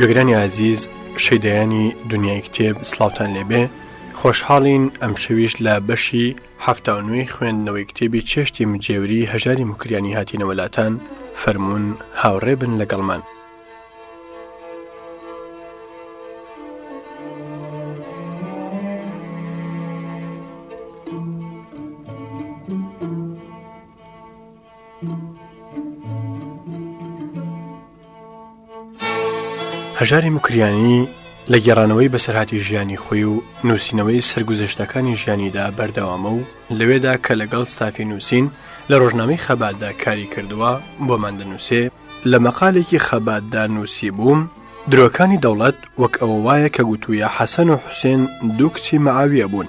گوێگرانی ئازیز شەیدایانی دنیای کتێب سلااوان لێبێ خۆشحاڵین ئەم شەویش لە بەشی هەفتا و نوێی خوێندنەوەی کتێبی چێشتی مجێوری هەژاری مکریانی هاتینەوەلاتان فەرمونون هاوڕێ بن لەگەڵمان. هەژاری موکریانی لە گێڕانەوەی بەسەرهاتی ژیانی خۆی و نووسینەوەی سرگوزشتەکانی ژیانیدا بەردەوامە و لەوێدا کە لەگەڵ ستافی نووسین لە ڕۆژنامەی خەباتدا کاری کردووە بۆمان دەنووسێ لە مەقالێکی خەباتدا نووسی بووم درۆکانی دەوڵەت وەک ئەوە وایە کە گوتوویە حەسەن و حوسێن دوو کچی مەعاویە بوون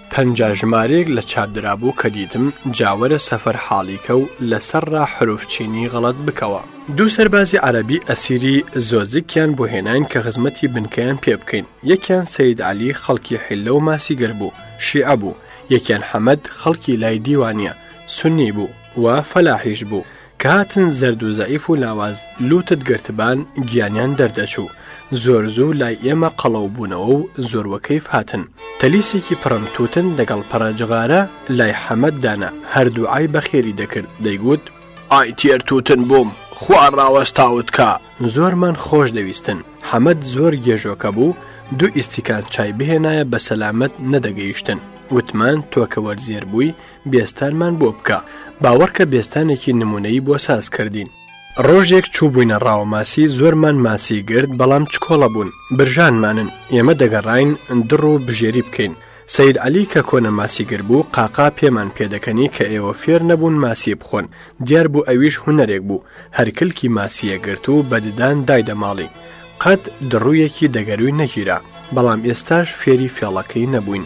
پەنجا ژمارەیەک لە چاپ درابوو کە دیتم جا وەرە سەفەر حاڵی کە و لە سەر ڕا حروف چینی غەڵەت بکەوە. دوو سەربازی عەرەبی ئەسیری زۆزکیان بۆ هێناین کە خزمەتی بنکەیان پێ بکەین یەکیان سەید عەلی خەڵکی حیللە و ماسیگر بوو شیعە بوو یەکیان حەمەد خەڵکی لای دیوانیە سوننی بوو و فەلاحیش بوو کە هاتن زەرد و زەعیف و لاواز لووتت گرتبان گیانیان دەردەچوو، زۆر زوو لای ئێمە قەڵەو بوونەوە و زۆر وەکەیف هاتن، تەلیسێکی پڕم تووتن دەگەڵ پەڕە جغارە لای حەمەد دانا، هەر دووعای بە خێری دەکرد، دەیگوت. ئای تێر تووتن بووم، خوا ڕاوەستاوت کا! زۆرمان خۆش دەویستن، حەمەد زۆر گێژۆکە بوو، دوو ئیستیکان چای بهێنایە بە سەلامەت نەدەگەیشتن، وتمان تۆ کە وەرزێر بووی، بێستانمان بۆ بکە. باوەڕکە بێستانێکی نموونەیی بۆ ساز کردین. ڕۆژێک چووبووینە ڕاوەماسی، زۆرمان ماسی گرت، بەڵام چکۆڵە بوون، برژانمانن. ئێمە دەگەڕاین دڕ و بژێری بکەین. سەید عەلی کە کۆنە ماسیگر بوو، قاقا پێمان پێدەکەنی کە ئێوە فێر نەبوون ماسی بخۆن. دیار بوو ئەویش هونەرێک بوو. هەر کلکی ماسییە گرت و بە ددان دایدەماڵی. قەت دڕوویەکی دەگەرووی نەگیرا. بەڵام ئێستاش فێری فێڵەکەی نەبووین.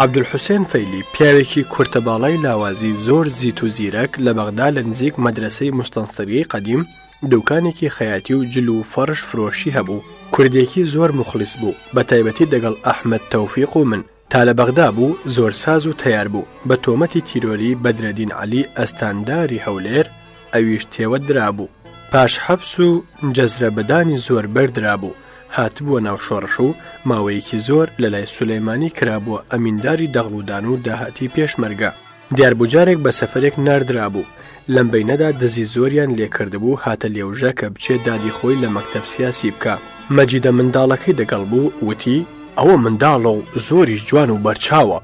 عەبدولحوسێن فەیلی، پیاوێکی کورتەباڵای لاوازی زۆر زیت و زیرەک، لە بەغدا لە نزیک مەدرەسەی موستەنسریەی قەدیم، دوکانێکی خەیاتی و جل و فەڕش فرۆشی هەبوو. کوردێکی زۆر موخڵیس بوو، بەتایبەتی دەگەڵ ئەحمەد تۆفیق و من. تا لە بەغدا بوو، زۆر ساز و تەیار بوو. بە تۆمەتی تیرۆری بەدرەدین عەلی ئەستانداری هەولێر، ئەویش تێوە درابوو پاش حەپس و جەزرە بەدانی زۆر بەردرابوو هاتبووە ناو شۆڕش و ماوەیەکی زۆر لە لای سولەیمانی کرابووە ئەمینداری دەغڵودان و داهاتی پێشمەرگە دیار بجارێک بە سەفرێک نردرابوو لەم بینەدا دزی زۆریان لێکردبوو هاتە لێوژە کە بچێ دادی خۆی لە مەکتب سیاسی بکە مەجیدە منداڵەکەی دەگەڵ بوو وتی ئەوە منداڵە و زۆریش جوان و بەرچاوە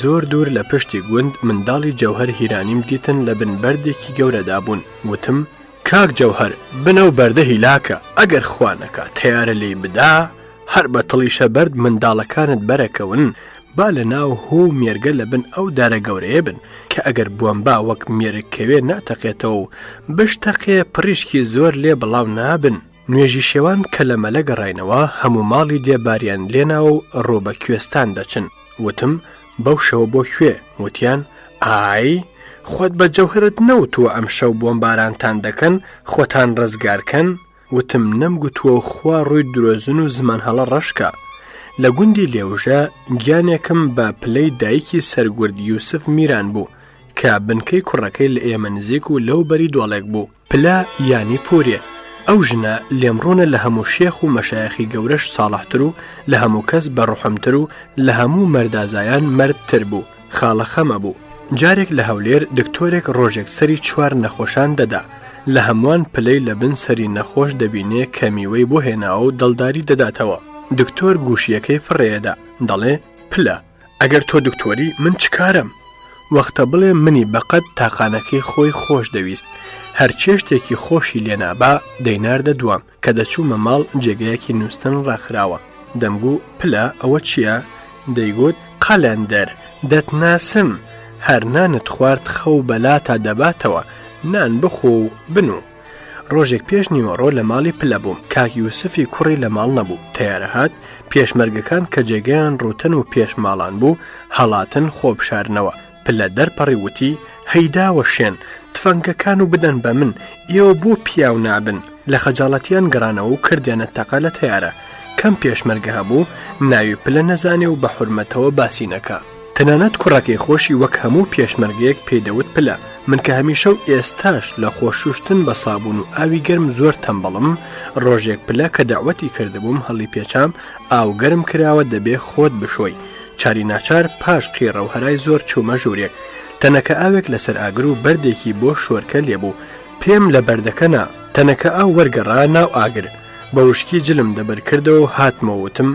زۆر دوور لە پشتی گوند منداڵی جەوهەر هیرانیم دیتن لە بن بەردێکی گەورەدا بوون، وتم، کاک جەوهەر بن ئەو بەردە هیلاکە، ئەگەر خوا نەکا تەیارە لێی بدا، هەر بە تڵیشە بەرد منداڵەکانت بەرەکەون، با لە ناو هۆ و مێرگە لە بن ئەو دارە گەورەیە بن، کە ئەگەر بۆمبا وەک مێرگ کەوێ ناتەقێتەوە و بشتەقێ پڕیشکی زۆر لێ بڵاو نابن. نوێژی شێوان کە لە مەلە گەڕاینەوە هەموو ماڵی دێ باریان لێناوە و ڕۆ بە کوێستان دەچن وتم بەو شەوە بۆ کوێ وتیان ئای خۆت بە جەوهرت نەوتووە ئەم شەو بۆم بارانتان دەکەن خۆتان ڕزگارکەن وتم نەم گوتووە و خوا ڕووی درۆزن و زمان هەڵە ڕەشکە لە گوندی لێوژە گیانێکم بە پلەی دایکی سەرگرد یوسف میران بوو کە بنکەی کوڕەکەی لە ئێمە نزیک و لەو بەری دۆڵێک بوو پلە یانی پورێ ئەو ژنە لێم ڕوونە لە هەموو شێخ و مەشایەخی گەورەش ساڵحتر و لە هەموو کەس بە ڕوحمتر و لە هەموو مەردازایان مەرد تر بوو خاڵە خەمە بوو جارێک لە هەولێر دکتۆرێک ڕۆژێک سەری چوار نەخۆشان دەدا لە هەمووان پلەی لە بن سەری نەخۆش دەبینێ کە میوەی بۆ هێناوە و دڵداری دەداتەوە دکتۆر گوشیەکەی فڕێ ئەدا دەڵێ پلە ئەگەر تۆ دکتۆری من چ کارم؟ وەختە بڵێ منی بەقەد تاقانەکەی خۆی خۆش دەویست هەر چێشتێکی خۆشی لێنابا دەیناردە دوام کە دەچوومە ماڵ جێگەیەکی نووستن ڕاخراوە دەمگو پلە ئەوە چییە؟ دەیگوت قەلەندەر دەتناسم هەر نانت خوارد خەو بەلاتا دەباتەوە نان بخۆ و بنوو. ڕۆژێک پێش نیوەڕۆ لە ماڵی پلە بووم کاک یوسفی کوڕی لە ماڵ نەبوو تەیارە هات پێشمەرگەکان کە جێگەیان ڕوتەن و پێش ماڵان بوو هەڵاتن خۆ بشارنەوە پلە دەرپەڕی وتی هەیداوە شێن تفەنگەکان و بدەن بە من ئێوە بۆ پیاو نابن لە خەجاڵەتیان گەڕانەوە و کردیانە تەقە لە تەیارە کەم پێشمەرگە هەبوو ناوی پلە نەزانێ و بە حرمەتەوە باسی نەکە تەنانەت کوڕەکەی خۆشی وەک هەموو پێشمەرگەیەک پێی دەوت پلە، من کە هەمیشە و ئێستاش لە خۆ شووشتن بە سابوون و ئاوی گەرم زۆر تەمبەڵم، ڕۆژێک پلە کە دەعوەتی کردبووم هەڵیپێچام، ئاو گەرم کراوە دەبێ خۆت بشۆی، چاری ناچار پاش قیڕە و هەرای زۆر چوومە ژوورێک، تەنەکە ئاوێک لەسەر ئاگر و بەردێکی بۆ شۆرکە لێ بوو، پێم لە بەردەکە نا، تەنەکە ئاو وەرگەڕا ناو ئاگر، بە وشکی جلم دەبەر کردەوە و هاتمەوە وتم،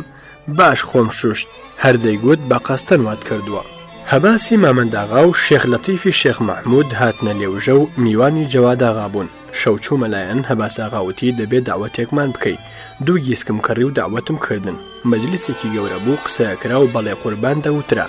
باش خۆم شوشت هەر دەیگوت بە قەستەن وات کردووە. هەباسی مامەنداغا و شێخ لەتیفی شێخ مەحموود هاتنە لێوژە و میوانی جەواداغا بوون، شەو چوومە لایەن هەباساغا وتی دەبێ دەعوەتێکمان بکەی، دوو گیسکم کڕی و دەعوەتم کردن، مەجلیسێکی گەورە بوو قسەکرا و بەڵێ قوربان دەوترا.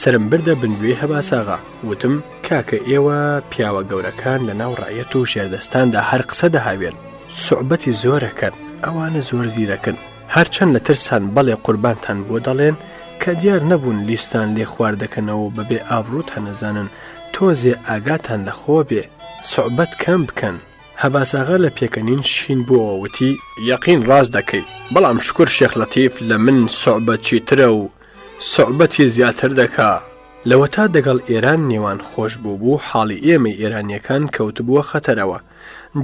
سەرم بردە بن گوێی هەباساغا، وتم، کاکە ئێوە پیاوە گەورەکان لە ناو ڕەعیەت و ژێردەستاندا هەر قسە دەهاوێن، سوعبەتی زۆر ئەکەن، ئەوانە زۆر زیرەکن، هەرچەند لە ترسان بەڵێ قوربانتان بۆ دەڵێن کە دیار نەبوون لیستان لێ خوار دەکەنەوە بەبێ ئابڕوتان نەزانن تۆزێ ئاگاتان لە خۆ بێ سوعبەت کەم بکەن هەباساغا لە پێکەنین شین بووەوە وتی، یەقین ڕاست دەکەی بەڵام شوکور شێخ لەتیف لە من سوعبەت چی ترە و سوعبەتی زیاتر دەکا لەوەتا دەگەڵ ئێران نێوان خۆش بوو بوو حاڵی ئێمەی ئێرانیەکان کەوتبووە خەتەرەوە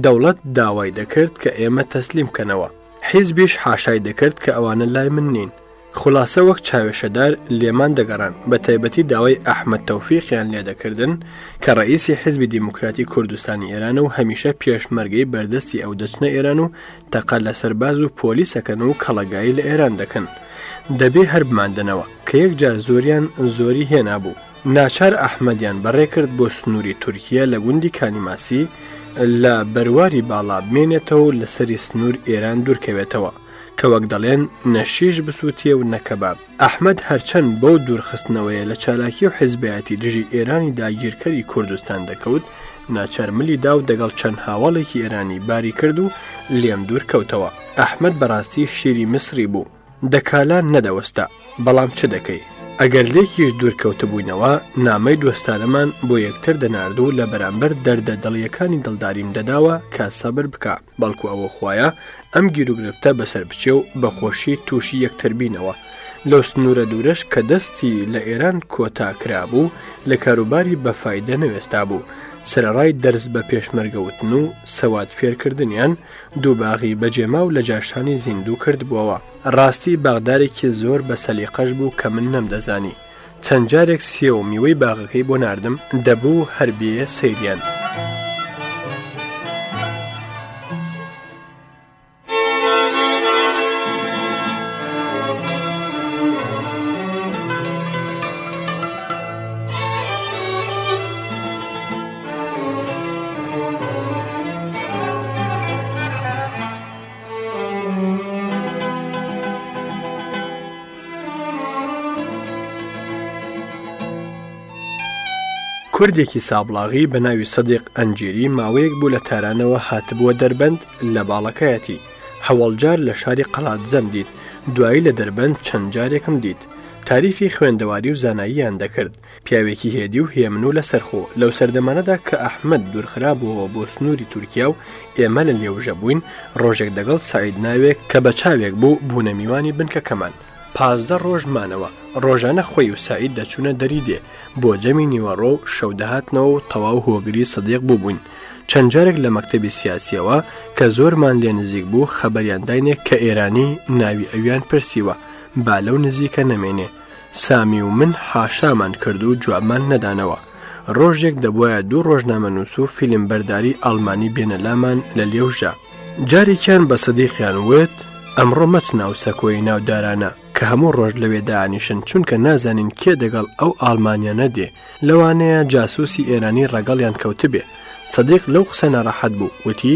دەوڵەت داوای دەکرد کە ئێمە تەسلیم کەنەوە حیزبیش حاشای دەکرد کە ئەوانە لای من نین. خولاسە وەک چاوێشەدار لێمان دەگەڕان، بە تایبەتی داوای ئەحمەد تۆفیقیان لێ دەکردن کە ڕەئیسی حیزبی دیموکراتی کوردستانی ئێرانە و هەمیشە پێشمەرگەی بەردەستی ئەو دەچنە ئێران و تەقە لە سەرباز و پۆلیس ئەکەن و کەڵەگایی لە ئێران دەکەن. دەبێ هەر بماندەنەوە، کە یەکجار زۆریان زۆری هێنابوو. ناچار ئەحمەدیان بەڕێ کرد بۆ سنووری تورکیە لە گوندی کانیماسی لە بەرواری باڵا بمێنێتەوە و لەسەری سنوور ئێران دوورکەوێتەوە کە وەک دەڵێن نە شیش بسووتێ و نە کەباب. ئەحمەد هەرچەند بەو دوورخستنەوەیە لە چالاکی و حیزبایەتی دژی ئێرانی داگیرکەری کوردستان دەکەوت، ناچار ملی دا و دەگەڵ چەند هاوەڵێکی ئێرانی باری کرد و لێم دوورکەوتەوە. ئەحمەد بەڕاستی شیری میسری بوو. دەکالا نەدەوەستا، بەڵام چ دەکەی؟ ئەگەر لێکیش دوورکەوتبووینەوە، نامەی دۆستانەمان بۆ یەکتر دەنارد و لە بەرامبەر دەردە دڵییەکانی دڵداریم دەداوە کە سەبر بکە، بەڵکو ئەوە خوایە ئەم گیروگرفتە بەسەر بچێ و بە خۆشی تووشی یەکتر بینەوە. لەو سنوورە دوورەش کە دەستی لە ئێران کۆتا کرابوو، لە کاروباری بەفایدە نەوێستابوو. سەرەڕای دەرس بە پێشمەرگە وتن و سەواد فێرکردنیان، دوو باغی بەجێماو لە جاشانی زیندوو کردبووەوە. ڕاستی باغدارێکی زۆر بە سەلیقەش بوو کە من نەمدەزانی. چەند جارێک سێو و میوەی باغەکەی بۆ ناردم، دەبوو هەر بێیە سەیریان. کوردێکی سابڵاغی بە ناوی سەدیق ئەنجێری ماوەیەک بوو لە تارانەوە هاتبووە دەربەند لە باڵەکایەتی هەواڵجار لە شاری قەڵات زەم دیت دوایی لە دەربەند چەند جارێکم دیت تاریفی خوێندەواری و زاناییان دەکرد پیاوێکی هێدی و هێمن و لەسەرخۆ لەو سەردەمانەدا کە ئەحمد دوورخرابووەوە بۆ سنووری تورکیا و ئێمە لە لێوژە بووین ڕۆژێک دەگەڵ سعید ناوێک کە بە چاوێک بوو بوونە میوانی بنکەکەمان پازدە ڕۆژمانەوە ڕۆژانە خۆی و سعید دەچوونە دەری دێ بۆ جەمی نیوەڕۆ و شەو دەهاتنەوە و تەواو هۆگری سەدیق بووبووین چەند جارێک لە مەکتتەبی سیاسیەوە کە زۆرمان لێ نزیک بوو خەبەریان داینێک کە ئێرانی ناوی ئەویان پرسیوە با لەو نزیکە نەمێنێ سامی و من حاشامان کرد و جوابمان نەدانەوە ڕۆژێک دەبواە دوو ڕۆژنامە نووس و فیلم بەرداری ئەلمانی بێنە لامان لە لێوژە جارێکیان بە سەدیقیان وت ئەمڕۆ مەچ ناو سەکۆی ناودارانە کە هەموو ڕۆژ لەوێ دانیشن چونکە نازانین کێ دەگەڵ ئەو ئالمانیانە دێ لەوانەیە جاسوسی ئێرانی ڕەگەڵیان کەوتبێ سەدیق لەو قسە ناڕەحەت بوو وتی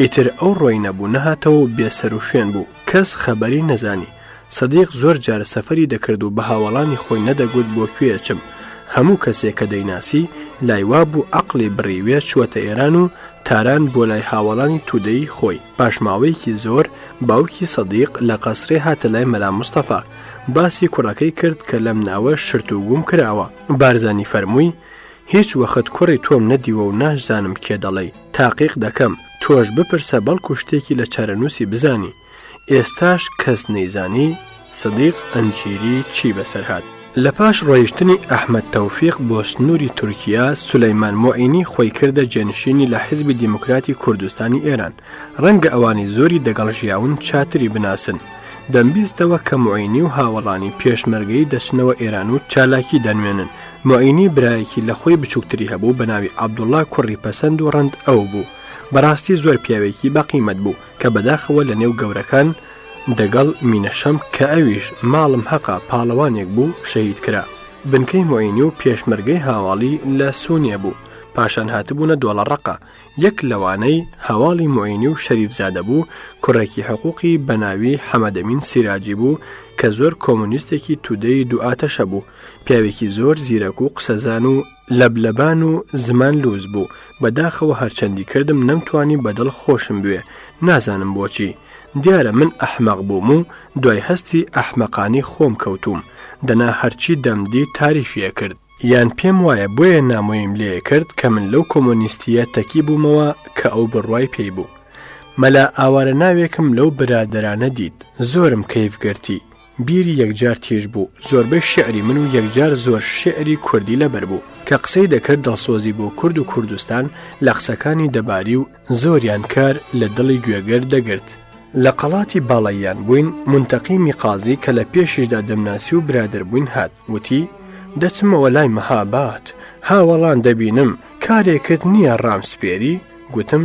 ئیتر ئەو ڕۆی نەبوو نەهاتەوە و بێ سەر و شوێن بوو، کەس خەبەری نەزانی. سدیق زۆر جار سەفەری دەکرد و بە هاوەڵانی خۆی نەدەگوت بۆ کوێ ئەچم، هەموو کەسێ کە دەیناسی لای وا بوو عەقڵی بڕیوێ چووەتە ئێران و تاران بۆ لای هاوەڵانی توودەی خۆی. پاش ماوەیەکی زۆر باوکی سدیق لە قەسرێ هاتە لای مەلا مستەفا، باسی کوڕەکەی کرد کە لەم ناوە شرت و گووم کراوە. بارزانی فەرمووی، هیچ وەخت کوڕی تۆم نەدیوە و ناشزانم کێ دەڵێی تاقیق دەکەم تۆش بپرسە بەڵکو شتێکی لە چارەنووسی بزانی ئێستاش کەس نەیزانی سدیق ئەنجیری چی بەسەرهات. لە پاش ڕۆیشتنی ئەحمەد تەوفیق بۆ سنووری تورکیا، سولەیمان موعینی خۆی کردە جێنشینی لە حیزبی دیموکراتی کوردستانی ئێران، ڕەنگە ئەوانی زۆری دەگەڵ ژیاون چاتری بناسن، دەمبیستەوە کە موعینی و هاوەڵانی پێشمەرگەی دەچنەوە ئێران و چالاکی دەنوێنن، موعینی برایەکی لە خۆی بچووکتری هەبوو بە ناوی عەبدوڵڵا کوڕی پەسەند و ڕەند ئەو بوو بەڕاستی زۆر پیاوێکی بەقیمەت بوو کە بەداخەوە لە نێو گەورەکان دەگەڵ مینەشەم کە ئەویش ماڵم هەقە پاڵەوانێک بوو شەهید کرا بنکەی موعینی و پێشمەرگەی هاواڵی لە سونێ بوو پاشان هاتبوونە دۆڵە ڕەقە یەک لەوانەی هەواڵی موعینی و شەریف زادە بوو کوڕێکی حقوقی بەناوی حەمەدەمین سیراجی بوو کە زۆر کۆمونیستێکی تودەی دوو ئاتەشە بوو پیاوێکی زۆر زیرەک و قسەزان و لەبلەبان و زمان لووس بوو، بەداخەوە هەرچەندی کردم نەمتوانی بەدڵ خۆشم بوێ، نازانم بۆچی؟ دیارە من ئەحمەق بووم و دوای هەستی ئەحمەقانی خۆم کەوتووم، دەنا هەرچی دەمدی تاریفی ئەکرد، یان پێم وایە بۆیە نامۆیم لێ ئەکرد کە من لەو کۆمۆنیستییە تەکی بوومەوە کە ئەو بڕوای پێی بوو. مەلا ئاوارە ناوێکم لەو برادەرانە دیت، زۆرم کەیف گرتی، بیری یەکجار تیژ بوو زۆربەی شیعری من و یەکجار زۆر شیعری کوردی لەبەر بوو کە قسەی دەکرد دڵسۆزی بۆ کورد و کوردستان لە قسەکانی دەباری و زۆریان کار لە دڵی گوێگر دەگرت. لە قەڵاتی باڵەییان بووین مونتەقیمی قازی کە لە پێشیشدا دەمناسی و برادەر بووین هات وتی، دەچمەوە لای مەهاباد هاوەڵان دەبینم کارێکت نییە ڕامسپێری؟ گوتم،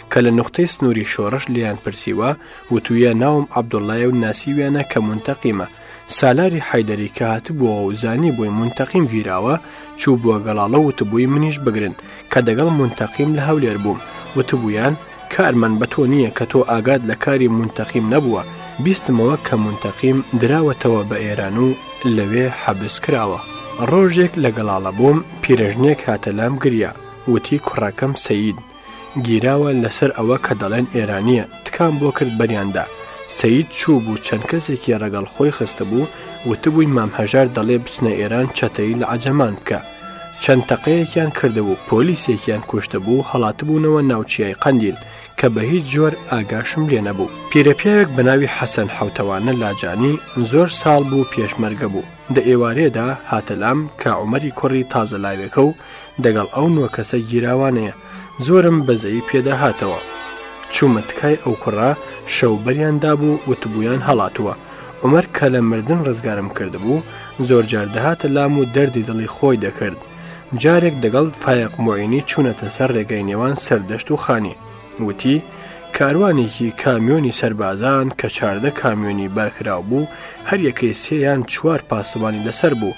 کە لە نوختەی سنووری شۆڕش لێیان پرسیوە وتویە ناوم عەبدوڵڵایە و ناسیویانە کە مونتەقیمە سالاری حیدەری کە هاتبووەوە و زانی بووی مونتەقیم گیراوە چوو بووە گەڵاڵە وتبووی منیش بگرن کە دەگەڵ مونتەقیم لە هەولێر بووم وتبوویان کارمان بە تۆ نییە کە تۆ ئاگات لە کاری مونتەقیم نەبووە بیستمەوە کە مونتەقیم دراوەتەوە بە ئێران و لەوێ حەبس کراوە ڕۆژێک لە گەڵاڵە بووم پیرەژنێک هاتە لام گریا وتی کوڕەکەم سەید گیراوە لەسەر ئەوە کە دەڵێن ئێرانیە تکام بۆ کرد بەریاندا سید چوو بوو چەند کەسێکی ڕەگەڵ خۆی خستە بوو وتبووی مام هەژار دەڵێ بچنە ئێران چەتەی لە عجەمان بکە چەند تەقەیەکیان کردبوو پۆلیسێکیان کوشتە بوو هەڵاتبوونەوە ناوچیای قەندیل کە بە هیچ جۆر ئاگاشم لێ نەبوو پیرەپیاوێک بە ناوی حەسەن حوتەوانە لاجانی زۆر ساڵ بوو پێشمەرگە بوو دە ئێوارێدا هاتەلام کە عومەری کوڕی تازە لاوێکە و دەگەڵ ئەو نۆ کەسە گیراوانەیە زۆرم بەزەیی پێداهاتەوە چوومە تکای ئەو کوڕە شەو بەریان دابوو وتبوویان هەڵاتووە عمر کە لە مردن ڕزگارم کردبوو زۆر جار دەهاتە لام و دەردی دڵی خۆی دەکرد جارێک دەگەڵ فایق معینی چوونەتە سەر ڕێگای نێوان سەردەشت و خانی وتی کاروانێکی کامیۆنی سەربازان کە چاردە کامیۆنی بەرخراو بوو هەریەکەی سێیان چوار پاسەوانی لەسەر بوو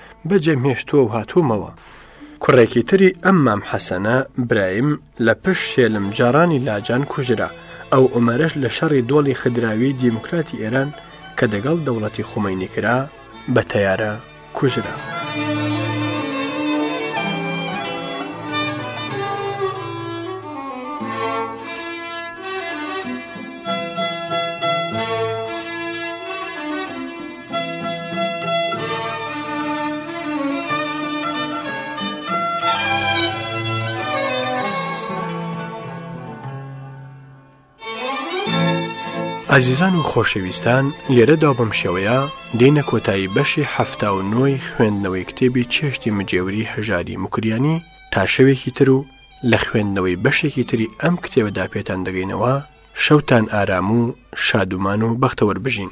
بە جەمهێشتووە و هاتوومەوە. کوڕێکی تری ئەم مام حەسەنە، برایم، لە پشت شێلم جاڕانی لاجان کوژرا. ئەو عومەرەش لە شەڕی دۆڵی خدراویی دیموکراتی ئێران کە دەگەڵ دەوڵەتی خومەینی کرا، بە تەیارە کوژرا. ئازیزان و خۆشەویستان لێرەدا بەم شێوەیە دێنە کۆتایی بەشی هەفتا و نۆی خوێندنەوەی کتێبی چێشتی مجێوری هەژاری مکریانی تا شەوێکی تر و لە خوێندنەوەی بەشێکی تری ئەم کتێبەدا پێتان دەگەینەوە شەوتان ئارام و شادومان و بەختەوەربژین.